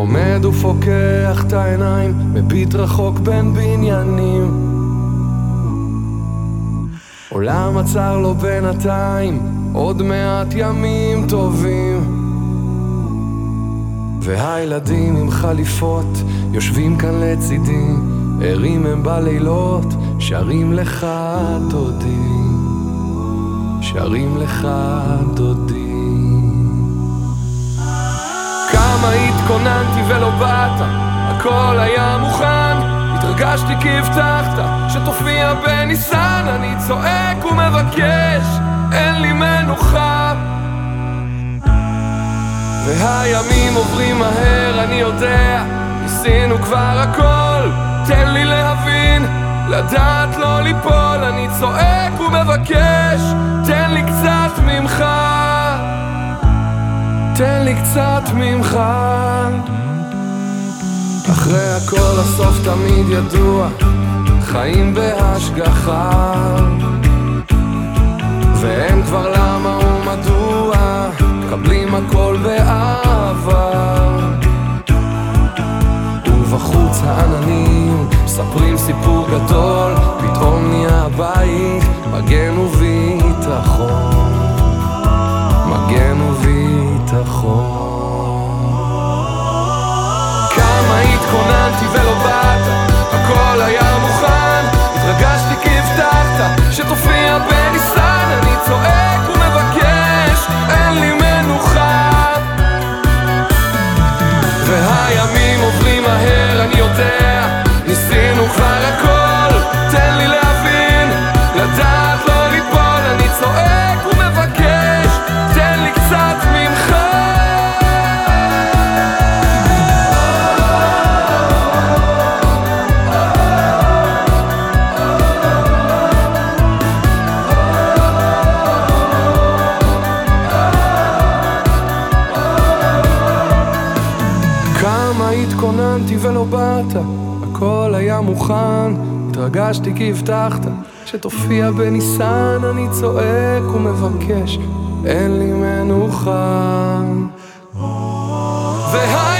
עומד ופוקח את העיניים, מביט רחוק בין בניינים. עולם עצר לו בינתיים, עוד מעט ימים טובים. והילדים עם חליפות יושבים כאן לצידי, ערים הם בלילות, שרים לך דודי, שרים לך דודי. כמה התכוננתי ולא באת, הכל היה מוכן, התרגשתי כי הבטחת שתופיע בניסן, אני צועק ומבקש, אין לי מנוחה. והימים עוברים מהר, אני יודע, ניסינו כבר הכל, תן לי להבין, לדעת לא ליפול, אני צועק ומבקש, תן לי קצת ממך, לי קצת ממך. אחרי הכל הסוף תמיד ידוע, חיים בהשגחה, ואין כבר למה ומדוע, מקבלים הכל באהבה. ובחוץ העננים מספרים סיפור גדול, והימים עוברים מהר, אני יודע, כמה התכוננתי ולא באת, הכל היה מוכן, התרגשתי כי הבטחת שתופיע בניסן, אני צועק ומבקש, אין לי מנוחה. והי